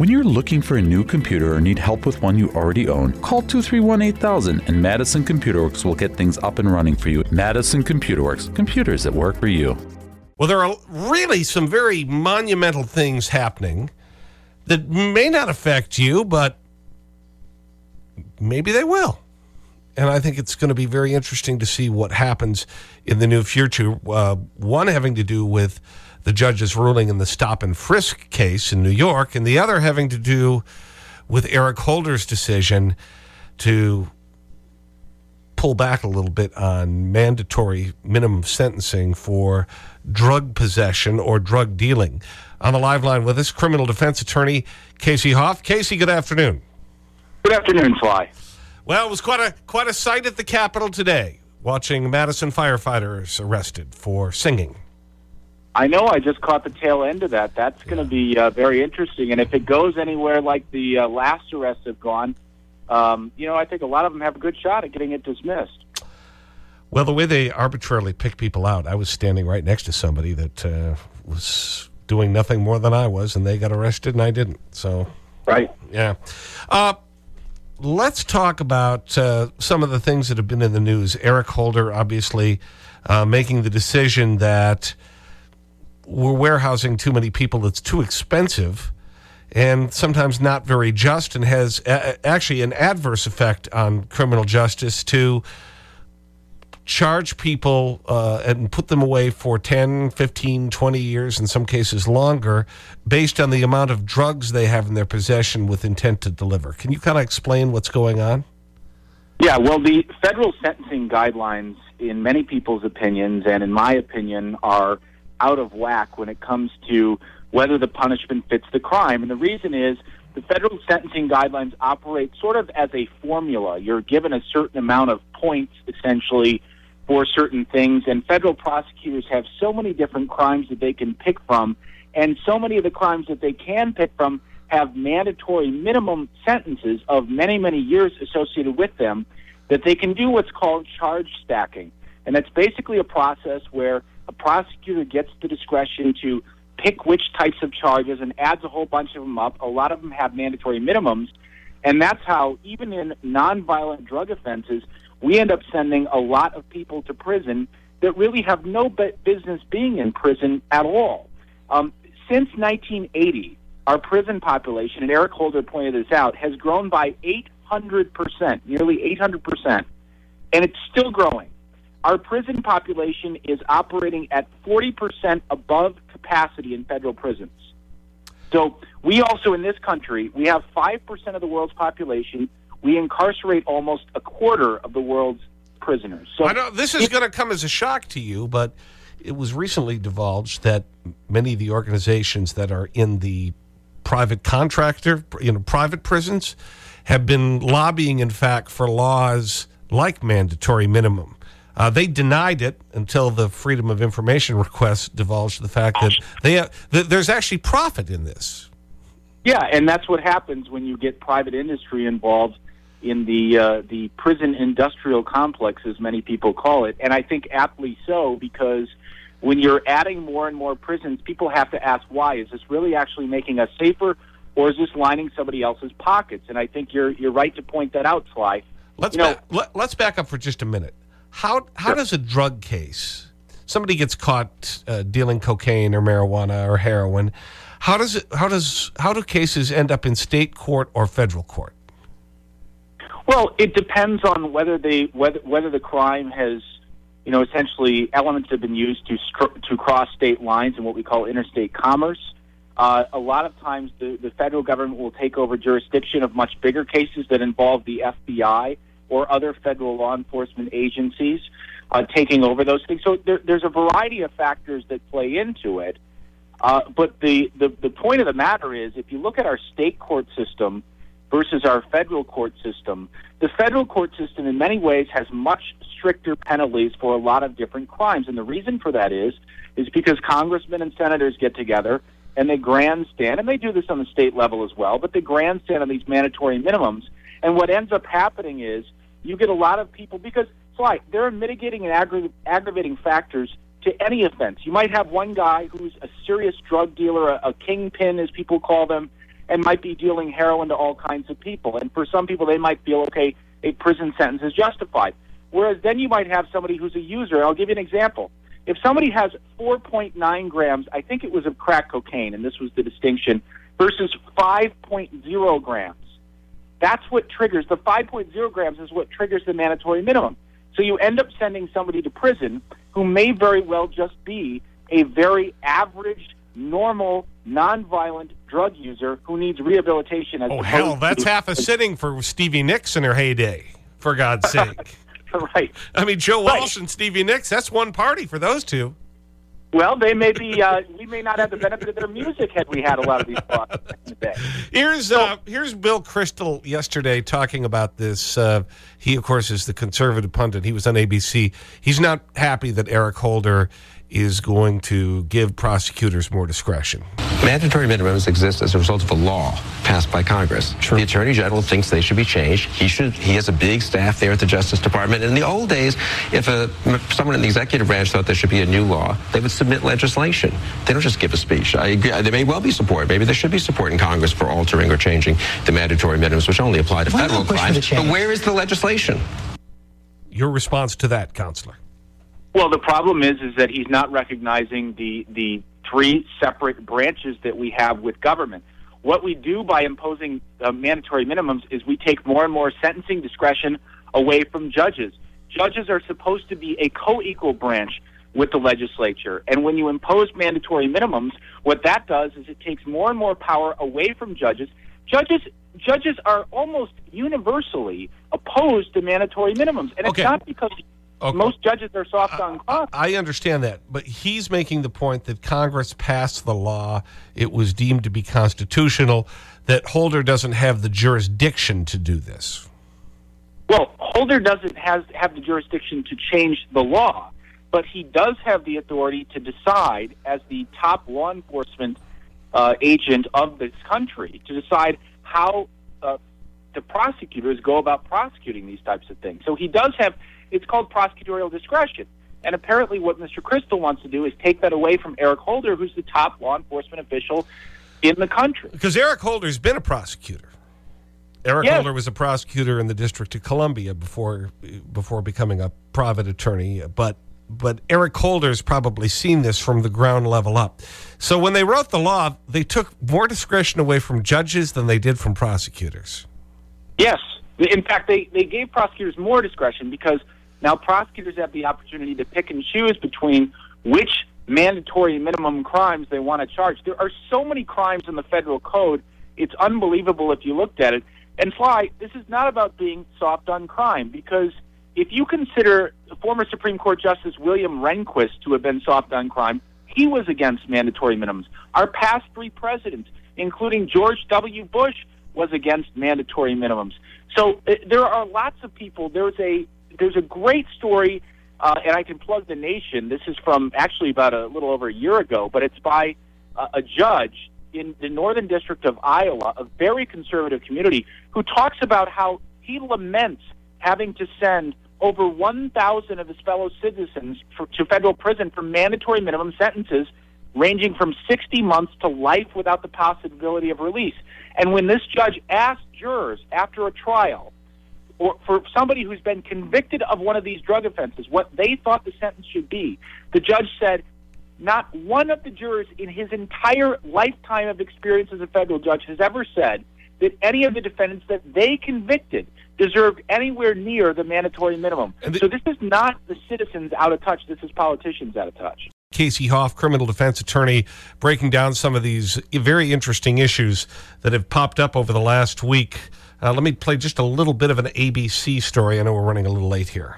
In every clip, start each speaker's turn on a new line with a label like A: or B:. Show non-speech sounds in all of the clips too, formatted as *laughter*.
A: When you're looking for a new computer or need help with one you already own, call 231 8000 and Madison Computer Works will get things up and running for you. Madison Computer Works, computers that work for you.
B: Well, there are really some very monumental things happening that may not affect you, but maybe they will. And I think it's going to be very interesting to see what happens in the new future. Uh, one having to do with the judge's ruling in the stop and frisk case in New York, and the other having to do with Eric Holder's decision to pull back a little bit on mandatory minimum sentencing for drug possession or drug dealing. On the live line with us, criminal defense attorney Casey Hoff. Casey, good afternoon.
C: Good afternoon, Sly.
B: Well, it was quite a, quite a sight at the Capitol today, watching Madison firefighters arrested for singing.
C: I know I just caught the tail end of that. That's going to be uh, very interesting. And if it goes anywhere like the uh, last arrests have gone, um, you know, I think a lot of them have a good shot at getting it dismissed.
B: Well, the way they arbitrarily pick people out, I was standing right next to somebody that uh, was doing nothing more than I was, and they got arrested and I didn't. So,
C: right.
B: Yeah. Uh, let's talk about uh, some of the things that have been in the news. Eric Holder, obviously, uh, making the decision that we're warehousing too many people. It's too expensive and sometimes not very just and has actually an adverse effect on criminal justice to charge people uh, and put them away for 10, 15, 20 years, in some cases longer, based on the amount of drugs they have in their possession with intent to deliver. Can you kind of explain what's going on?
C: Yeah, well, the federal sentencing guidelines, in many people's opinions and in my opinion, are out of whack when it comes to whether the punishment fits the crime. And the reason is the federal sentencing guidelines operate sort of as a formula. You're given a certain amount of points, essentially, for certain things, and federal prosecutors have so many different crimes that they can pick from, and so many of the crimes that they can pick from have mandatory minimum sentences of many, many years associated with them that they can do what's called charge stacking. And that's basically a process where a prosecutor gets the discretion to pick which types of charges and adds a whole bunch of them up. A lot of them have mandatory minimums. And that's how, even in nonviolent drug offenses, we end up sending a lot of people to prison that really have no business being in prison at all. Um, since 1980, our prison population, and Eric Holder pointed this out, has grown by 800%, nearly 800%. And it's still growing our prison population is operating at 40% above capacity in federal prisons. So we also in this country, we have 5% of the world's population. We incarcerate almost a quarter of the world's prisoners. So
B: I know this is going to come as a shock to you, but it was recently divulged that many of the organizations that are in the private contractor, you know, private prisons have been lobbying, in fact, for laws like mandatory minimum. Uh, they denied it until the Freedom of Information *laughs* request divulged the fact that they, uh, th there's actually profit in this.
C: Yeah, and that's what happens when you get private industry involved in the, uh, the prison industrial complex, as many people call it. And I think aptly so, because when you're adding more and more prisons, people have to ask why. Is this really actually making us safer, or is this lining somebody else's pockets? And I think you're, you're right to point that out, Sly.
B: Let's, you know, let, let's back up for just a minute. How, how does a drug case, somebody gets caught uh, dealing cocaine or marijuana or heroin, how, does it, how, does, how do cases end up in state court or federal court?
C: Well, it depends on whether, they, whether, whether the crime has, you know, essentially elements have been used to, to cross state lines in what we call interstate commerce. Uh, a lot of times the, the federal government will take over jurisdiction of much bigger cases that involve the FBI or other federal law enforcement agencies uh, taking over those things. So there, there's a variety of factors that play into it. Uh, but the, the, the point of the matter is if you look at our state court system versus our federal court system, the federal court system in many ways has much stricter penalties for a lot of different crimes. And the reason for that is, is because congressmen and senators get together and they grandstand, and they do this on the state level as well, but they grandstand on these mandatory minimums. And what ends up happening is you get a lot of people because Sly, there are mitigating and aggra aggravating factors to any offense. You might have one guy who's a serious drug dealer, a, a kingpin, as people call them, and might be dealing heroin to all kinds of people. And for some people, they might feel, okay, a prison sentence is justified. Whereas then you might have somebody who's a user. I'll give you an example. If somebody has 4.9 grams, I think it was of crack cocaine, and this was the distinction, versus 5.0 grams, that's what triggers the 5.0 grams is what triggers the mandatory minimum. So you end up sending somebody to prison who may very well just be a very average, normal, nonviolent drug user who needs rehabilitation. As
B: oh, hell, that's half a sitting for Stevie Nicks in her heyday, for God's *laughs* sake.
C: right.
B: I mean, Joe Walsh and Stevie Nicks, that's one party for those two.
C: Well, they may be. Uh, we may not have the benefit of their music had we had a lot of these thoughts today.
B: Here's uh, here's Bill Kristol yesterday talking about this. Uh, he, of course, is the conservative pundit. He was on ABC. He's not happy that Eric Holder is going to give prosecutors more discretion.
D: Mandatory minimums exist as a result of a law passed by Congress. True. The Attorney General thinks they should be changed. He should. He has a big staff there at the Justice Department. In the old days, if a, someone in the executive branch thought there should be a new law, they would submit legislation. They don't just give a speech. I agree. There may well be support. Maybe there should be support in Congress for altering or changing the mandatory minimums, which only apply to federal crimes. But where is the legislation?
B: Your response to that, Counselor?
C: Well, the problem is is that he's not recognizing the the three separate branches that we have with government. What we do by imposing uh, mandatory minimums is we take more and more sentencing discretion away from judges. Judges are supposed to be a co-equal branch with the legislature. And when you impose mandatory minimums, what that does is it takes more and more power away from judges. Judges judges are almost universally opposed to mandatory minimums. And
B: okay.
C: it's not because Okay. Most judges are soft on
B: crime. I understand that, but he's making the point that Congress passed the law. It was deemed to be constitutional, that Holder doesn't have the jurisdiction to do this.
C: Well, Holder doesn't has, have the jurisdiction to change the law, but he does have the authority to decide, as the top law enforcement uh, agent of this country, to decide how uh, the prosecutors go about prosecuting these types of things. So he does have it's called prosecutorial discretion. And apparently, what Mr. Kristol wants to do is take that away from Eric Holder, who's the top law enforcement official in the country.
B: Because Eric Holder's been a prosecutor. Eric yes. Holder was a prosecutor in the District of Columbia before, before becoming a private attorney. But, but Eric Holder's probably seen this from the ground level up. So when they wrote the law, they took more discretion away from judges than they did from prosecutors.
C: Yes. In fact, they, they gave prosecutors more discretion because – now, prosecutors have the opportunity to pick and choose between which mandatory minimum crimes they want to charge. There are so many crimes in the federal code, it's unbelievable if you looked at it. And Sly, this is not about being soft on crime because if you consider former Supreme Court Justice William Rehnquist to have been soft on crime, he was against mandatory minimums. Our past three presidents, including George W. Bush, was against mandatory minimums. So uh, there are lots of people. There's a there's a great story, uh, and I can plug the nation. This is from actually about a little over a year ago, but it's by uh, a judge in the Northern District of Iowa, a very conservative community, who talks about how he laments having to send over 1,000 of his fellow citizens for, to federal prison for mandatory minimum sentences ranging from 60 months to life without the possibility of release. And when this judge asked jurors after a trial or for somebody who's been convicted of one of these drug offenses, what they thought the sentence should be, the judge said not one of the jurors in his entire lifetime of experience as a federal judge has ever said that any of the defendants that they convicted deserved anywhere near the mandatory minimum. The, so this is not the citizens out of touch. This is politicians out of touch.
B: Casey Hoff, criminal defense attorney, breaking down some of these very interesting issues that have popped up over the last week. Uh, let me play just a little bit of an ABC story. I know we're running a little late here.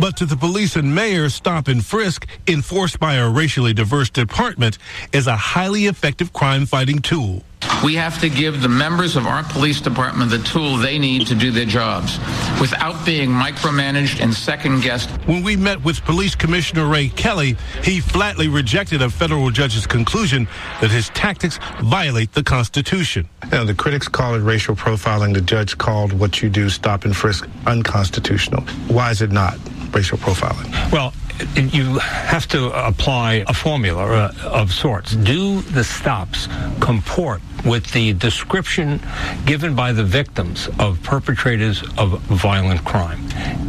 E: But to the police and mayor, stop and frisk, enforced by a racially diverse department, is a highly effective crime fighting tool.
F: We have to give the members of our police department the tool they need to do their jobs without being micromanaged and second guessed.
E: When we met with Police Commissioner Ray Kelly, he flatly rejected a federal judge's conclusion that his tactics violate the Constitution.
G: You know, the critics call it racial profiling. The judge called what you do, stop and frisk, unconstitutional. Why is it not racial profiling?
H: Well, you have to apply a formula uh, of sorts. Do the stops comport with the description given by the victims of perpetrators of violent crime?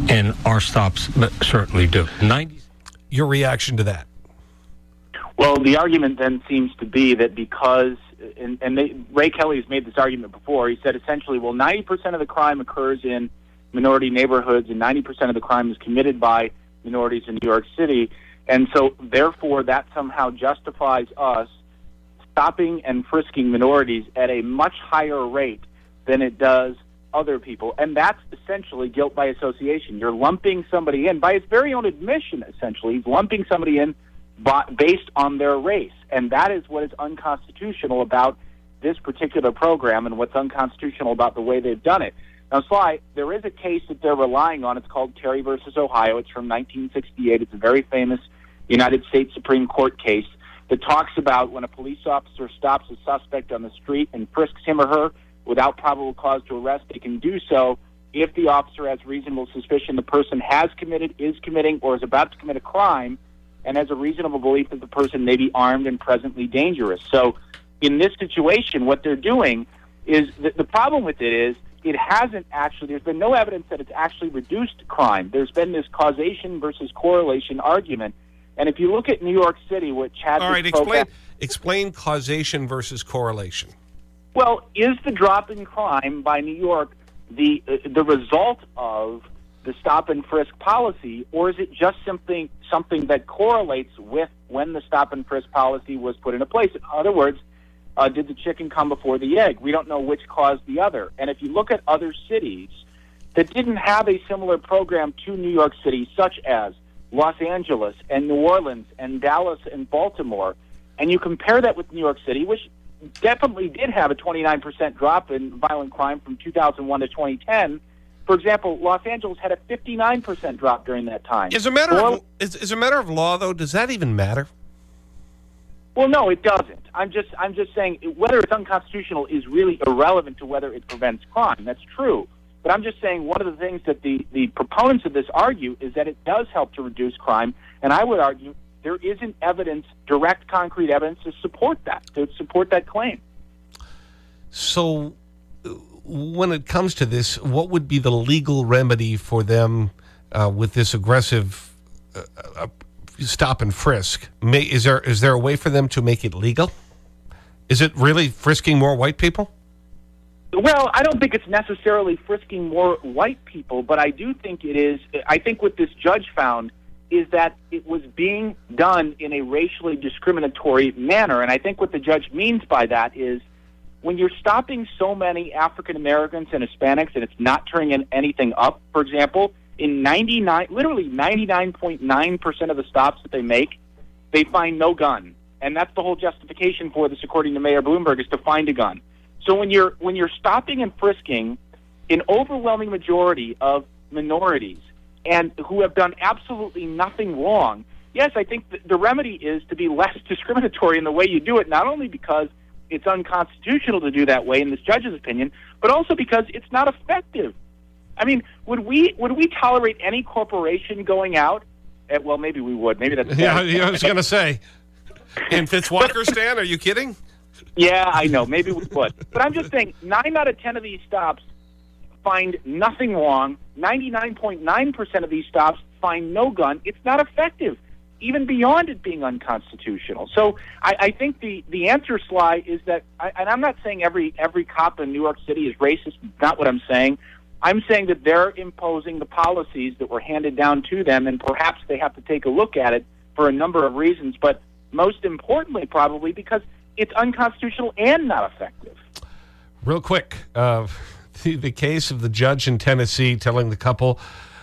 H: And our stops certainly do. 90-
B: Your reaction to that?
C: Well, the argument then seems to be that because, and, and they, Ray Kelly has made this argument before, he said essentially, well, 90% of the crime occurs in minority neighborhoods and 90% of the crime is committed by minorities in New York City. And so, therefore, that somehow justifies us stopping and frisking minorities at a much higher rate than it does other people. And that's essentially guilt by association. You're lumping somebody in by his very own admission, essentially. He's lumping somebody in based on their race. And that is what is unconstitutional about this particular program and what's unconstitutional about the way they've done it. Now, Sly, there is a case that they're relying on. It's called Terry versus Ohio. It's from 1968. It's a very famous United States Supreme Court case that talks about when a police officer stops a suspect on the street and frisks him or her without probable cause to arrest, they can do so if the officer has reasonable suspicion the person has committed, is committing, or is about to commit a crime, and has a reasonable belief that the person may be armed and presently dangerous. So, in this situation, what they're doing is the, the problem with it is it hasn't actually, there's been no evidence that it's actually reduced crime. There's been this causation versus correlation argument. And if you look at New York City, what Chad
B: All right, explain, explain causation versus correlation.
C: Well, is the drop in crime by New York the, uh, the result of the stop and frisk policy, or is it just something, something that correlates with when the stop and frisk policy was put into place? In other words, uh, did the chicken come before the egg? We don't know which caused the other. And if you look at other cities that didn't have a similar program to New York City, such as Los Angeles and New Orleans and Dallas and Baltimore, and you compare that with New York City, which definitely did have a 29% drop in violent crime from 2001 to 2010. For example, Los Angeles had a 59% drop during that time.
B: As a matter of, is, as a matter of law, though, does that even matter?
C: Well, no, it doesn't. I'm just I'm just saying whether it's unconstitutional is really irrelevant to whether it prevents crime. That's true. But I'm just saying one of the things that the, the proponents of this argue is that it does help to reduce crime. And I would argue there isn't evidence, direct, concrete evidence to support that, to support that claim.
B: So when it comes to this, what would be the legal remedy for them uh, with this aggressive uh, uh stop and frisk. May, is, there, is there a way for them to make it legal? Is it really frisking more white people?
C: Well, I don't think it's necessarily frisking more white people, but I do think it is. I think what this judge found is that it was being done in a racially discriminatory manner. And I think what the judge means by that is when you're stopping so many African Americans and Hispanics and it's not turning in anything up, for example, in 99, literally 99.9% of the stops that they make, they find no gun. And that's the whole justification for this, according to Mayor Bloomberg, is to find a gun. So when you're, when you're stopping and frisking an overwhelming majority of minorities and who have done absolutely nothing wrong, yes, I think the remedy is to be less *laughs* discriminatory in the way you do it, not only because it's unconstitutional to do that way in this judge's opinion, but also because it's not effective. I mean, would we would we tolerate any corporation going out? At, eh, well, maybe we would. Maybe that's
B: yeah. I was going to say, in Fitzwalkerstan, *laughs* are you kidding?
C: Yeah, I know. Maybe we would, but I'm just saying, nine out of ten of these stops find nothing wrong. Ninety-nine point nine percent of these stops find no gun. It's not effective, even beyond it being unconstitutional. So I, I think the the answer, Sly, is that, I, and I'm not saying every every cop in New York City is racist. Not what I'm saying. I'm saying that they're imposing the policies that were handed down to them, and perhaps they have to take a look at it for a number of reasons, but most importantly, probably because it's unconstitutional and not effective.
B: Real quick, uh, the, the case of the judge in Tennessee telling the couple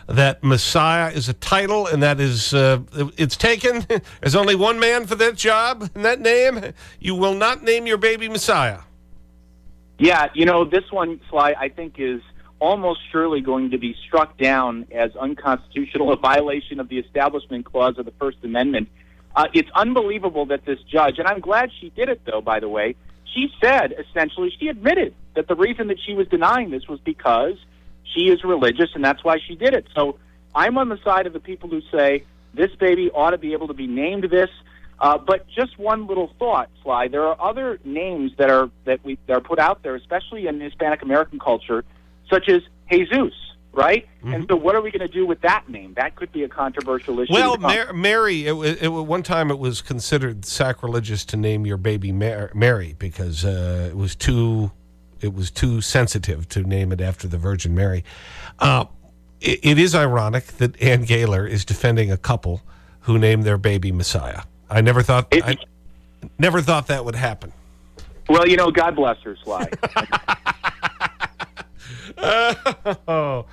B: that Messiah is a title and that is uh, it's taken. *laughs* There's only one man for that job and that name. You will not name your baby Messiah.
C: Yeah, you know, this one, Sly, I think is almost surely going to be struck down as unconstitutional, *laughs* a violation of the Establishment Clause of the First Amendment. Uh, it's unbelievable that this judge, and I'm glad she did it, though, by the way, she said essentially, she admitted that the reason that she was denying this was because she is religious, and that's why she did it. So I'm on the side of the people who say this baby ought to be able to be named this. Uh, but just one little thought, Sly. There are other names that are that we that are put out there, especially in Hispanic American culture, such as Jesus, right?
B: Mm-hmm.
C: And so, what are we going to do with that name? That could be a controversial issue.
B: Well. Mar Mary, it, it, one time it was considered sacrilegious to name your baby Mar Mary because uh, it was too it was too sensitive to name it after the Virgin Mary. Uh, it, it is ironic that Anne Gaylor is defending a couple who named their baby Messiah. I never thought
C: It-
B: I never thought that would happen.
C: well, you know, God bless her, Sly. *laughs* *laughs*
B: uh,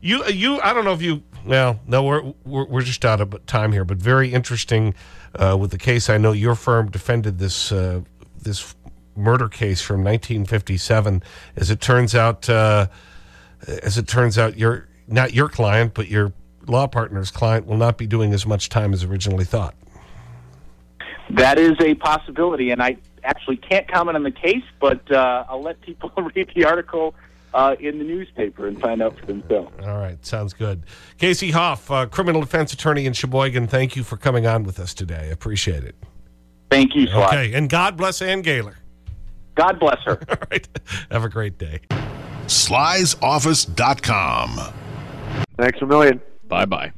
B: you, you, I don't know if you, well, no, we're, we're, we're just out of time here, but very interesting uh, with the case. I know your firm defended this, uh, this murder case from 1957. As it turns out, uh, as it turns out, your, not your client, but your law partner's client will not be doing as much time as originally thought.
C: that is a possibility, and I actually can't comment on the case, but uh, I'll let people *laughs* read the article uh, in the newspaper and find out for themselves.
B: All right, sounds good. Casey Hoff, uh, criminal defense attorney in Sheboygan, thank you for coming on with us today. Appreciate it.
C: Thank you, Sly.
B: Okay, and God bless Anne Gaylor.
C: God bless her. *laughs*
B: All right, have a great day.
I: Slysoffice.com.
J: Thanks a million.
K: Bye bye.